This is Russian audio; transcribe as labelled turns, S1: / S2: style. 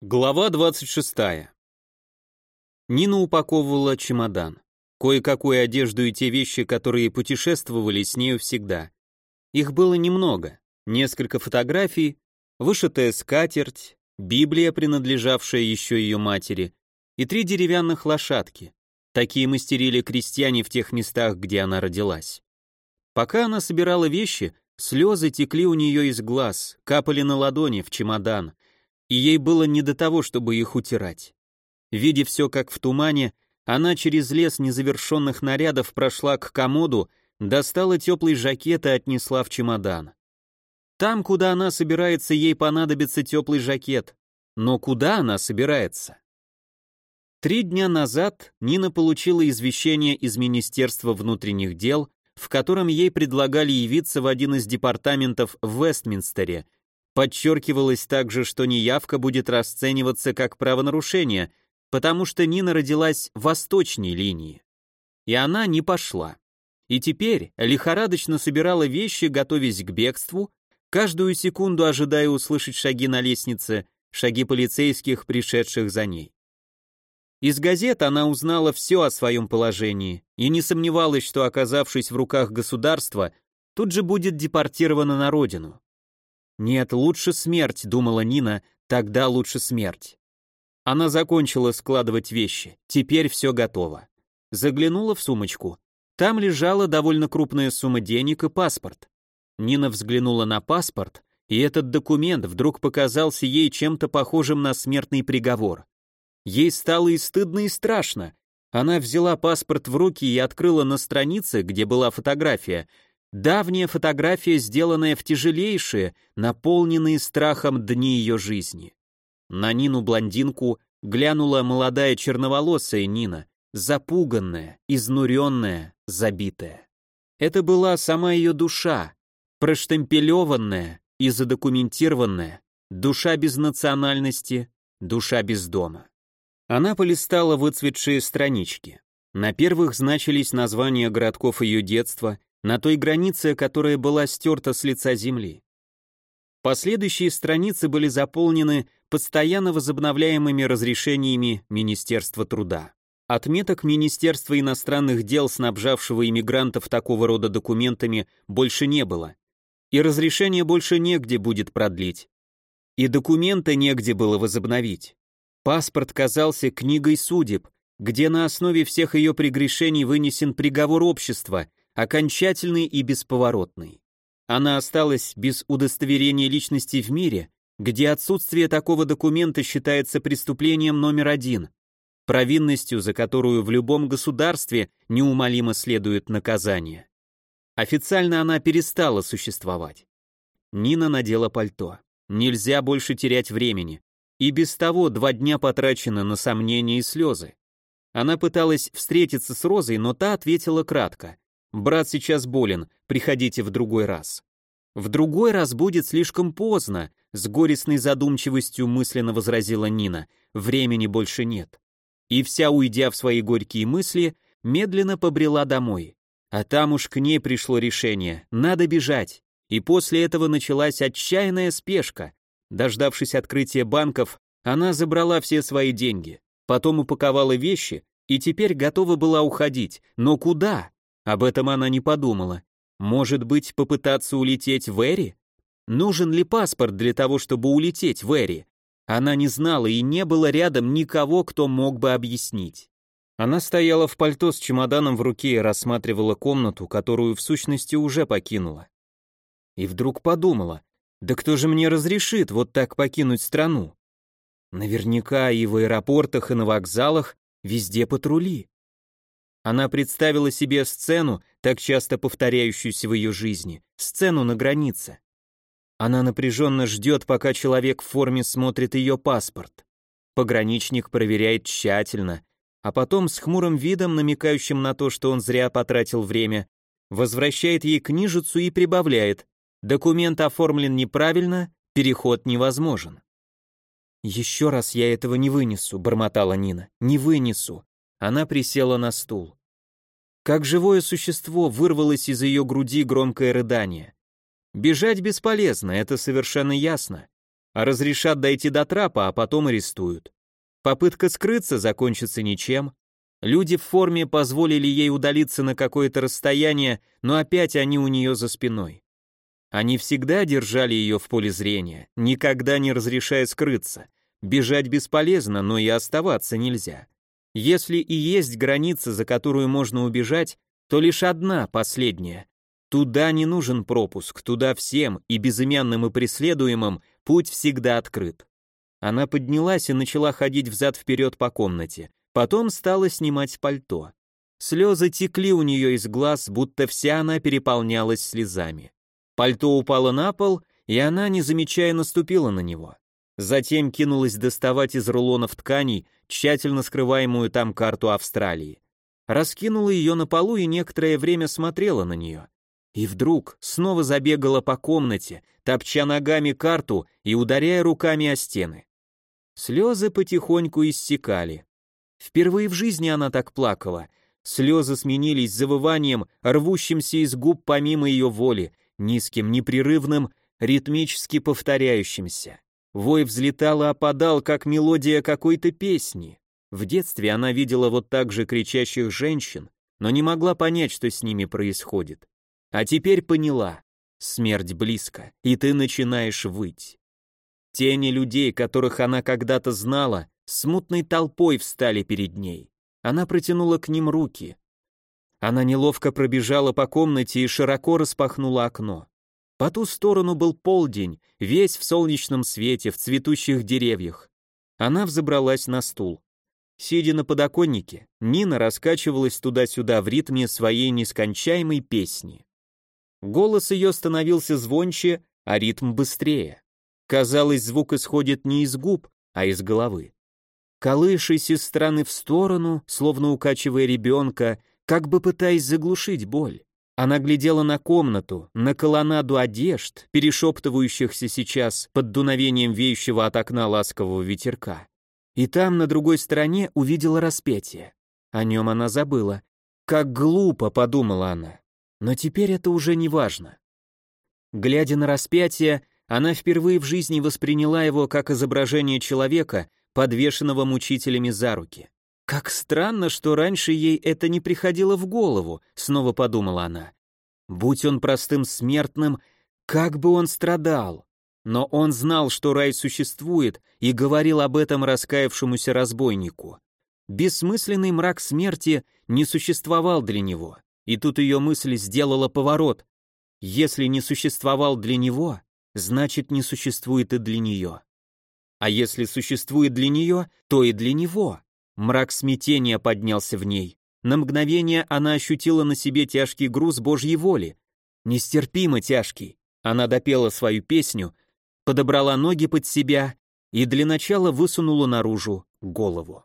S1: Глава 26. Нина упаковывала чемодан. Кое-какую одежду и те вещи, которые путешествовали с нею всегда. Их было немного. Несколько фотографий, вышитая скатерть, Библия, принадлежавшая еще ее матери, и три деревянных лошадки. Такие мастерили крестьяне в тех местах, где она родилась. Пока она собирала вещи, слезы текли у нее из глаз, капали на ладони, в чемодан — и ей было не до того, чтобы их утирать. Видя все как в тумане, она через лес незавершенных нарядов прошла к комоду, достала теплый жакет и отнесла в чемодан. Там, куда она собирается, ей понадобится теплый жакет. Но куда она собирается? Три дня назад Нина получила извещение из Министерства внутренних дел, в котором ей предлагали явиться в один из департаментов в Вестминстере – Подчеркивалось также, что неявка будет расцениваться как правонарушение, потому что Нина родилась в восточной линии. И она не пошла. И теперь лихорадочно собирала вещи, готовясь к бегству, каждую секунду ожидая услышать шаги на лестнице, шаги полицейских, пришедших за ней. Из газет она узнала все о своем положении и не сомневалась, что, оказавшись в руках государства, тут же будет депортирована на родину. Нет, лучше смерть, думала Нина, тогда лучше смерть. Она закончила складывать вещи, теперь все готово. Заглянула в сумочку. Там лежала довольно крупная сумма денег и паспорт. Нина взглянула на паспорт, и этот документ вдруг показался ей чем-то похожим на смертный приговор. Ей стало и стыдно, и страшно. Она взяла паспорт в руки и открыла на странице, где была фотография, Давняя фотография, сделанная в тяжелейшие, наполненные страхом дни ее жизни. На Нину-блондинку глянула молодая черноволосая Нина, запуганная, изнуренная, забитая. Это была сама ее душа, проштемпелеванная и задокументированная, душа без национальности, душа без дома. Она полистала выцветшие странички. На первых значились названия городков ее детства на той границе, которая была стерта с лица земли. Последующие страницы были заполнены постоянно возобновляемыми разрешениями Министерства труда. Отметок Министерства иностранных дел, снабжавшего иммигрантов такого рода документами, больше не было. И разрешение больше негде будет продлить. И документы негде было возобновить. Паспорт казался книгой судеб, где на основе всех ее прегрешений вынесен приговор общества, окончательный и бесповоротный. Она осталась без удостоверения личности в мире, где отсутствие такого документа считается преступлением номер один, провинностью, за которую в любом государстве неумолимо следует наказание. Официально она перестала существовать. Нина надела пальто. Нельзя больше терять времени. И без того два дня потрачено на сомнения и слезы. Она пыталась встретиться с Розой, но та ответила кратко. Брат сейчас болен, приходите в другой раз. В другой раз будет слишком поздно, с горестной задумчивостью мысленно возразила Нина. Времени больше нет. И вся, уйдя в свои горькие мысли, медленно побрела домой. А там уж к ней пришло решение, надо бежать. И после этого началась отчаянная спешка. Дождавшись открытия банков, она забрала все свои деньги, потом упаковала вещи и теперь готова была уходить. Но куда? Об этом она не подумала. Может быть, попытаться улететь в Эри? Нужен ли паспорт для того, чтобы улететь в Эри? Она не знала и не было рядом никого, кто мог бы объяснить. Она стояла в пальто с чемоданом в руке и рассматривала комнату, которую в сущности уже покинула. И вдруг подумала, да кто же мне разрешит вот так покинуть страну? Наверняка и в аэропортах, и на вокзалах везде патрули. Она представила себе сцену, так часто повторяющуюся в ее жизни, сцену на границе. Она напряженно ждет, пока человек в форме смотрит ее паспорт. Пограничник проверяет тщательно, а потом с хмурым видом, намекающим на то, что он зря потратил время, возвращает ей книжицу и прибавляет «Документ оформлен неправильно, переход невозможен». «Еще раз я этого не вынесу», — бормотала Нина, — «не вынесу». Она присела на стул. Как живое существо вырвалось из ее груди громкое рыдание. Бежать бесполезно, это совершенно ясно. а разрешат дойти до трапа, а потом арестуют. Попытка скрыться закончится ничем. Люди в форме позволили ей удалиться на какое-то расстояние, но опять они у нее за спиной. Они всегда держали ее в поле зрения, никогда не разрешая скрыться. Бежать бесполезно, но и оставаться нельзя. Если и есть граница, за которую можно убежать, то лишь одна, последняя. Туда не нужен пропуск, туда всем, и безымянным, и преследуемым, путь всегда открыт. Она поднялась и начала ходить взад-вперед по комнате. Потом стала снимать пальто. Слезы текли у нее из глаз, будто вся она переполнялась слезами. Пальто упало на пол, и она, не замечая, наступила на него. Затем кинулась доставать из рулонов тканей тщательно скрываемую там карту Австралии. Раскинула ее на полу и некоторое время смотрела на нее. И вдруг снова забегала по комнате, топча ногами карту и ударяя руками о стены. Слезы потихоньку иссякали. Впервые в жизни она так плакала. Слезы сменились завыванием, рвущимся из губ помимо ее воли, низким, непрерывным, ритмически повторяющимся. Вой взлетал и опадал, как мелодия какой-то песни. В детстве она видела вот так же кричащих женщин, но не могла понять, что с ними происходит. А теперь поняла. Смерть близко, и ты начинаешь выть. Тени людей, которых она когда-то знала, смутной толпой встали перед ней. Она протянула к ним руки. Она неловко пробежала по комнате и широко распахнула окно. По ту сторону был полдень, весь в солнечном свете, в цветущих деревьях. Она взобралась на стул. Сидя на подоконнике, Нина раскачивалась туда-сюда в ритме своей нескончаемой песни. Голос ее становился звонче, а ритм быстрее. Казалось, звук исходит не из губ, а из головы. Колышись из стороны в сторону, словно укачивая ребенка, как бы пытаясь заглушить боль. Она глядела на комнату, на колоннаду одежд, перешептывающихся сейчас под дуновением веющего от окна ласкового ветерка. И там, на другой стороне, увидела распятие. О нем она забыла. Как глупо, подумала она. Но теперь это уже не важно. Глядя на распятие, она впервые в жизни восприняла его как изображение человека, подвешенного мучителями за руки. Как странно, что раньше ей это не приходило в голову, снова подумала она. Будь он простым смертным, как бы он страдал. Но он знал, что рай существует, и говорил об этом раскаявшемуся разбойнику. Бессмысленный мрак смерти не существовал для него. И тут ее мысль сделала поворот. Если не существовал для него, значит не существует и для нее. А если существует для нее, то и для него. Мрак смятения поднялся в ней. На мгновение она ощутила на себе тяжкий груз Божьей воли. Нестерпимо тяжкий. Она допела свою песню, подобрала ноги под себя и для начала высунула наружу голову.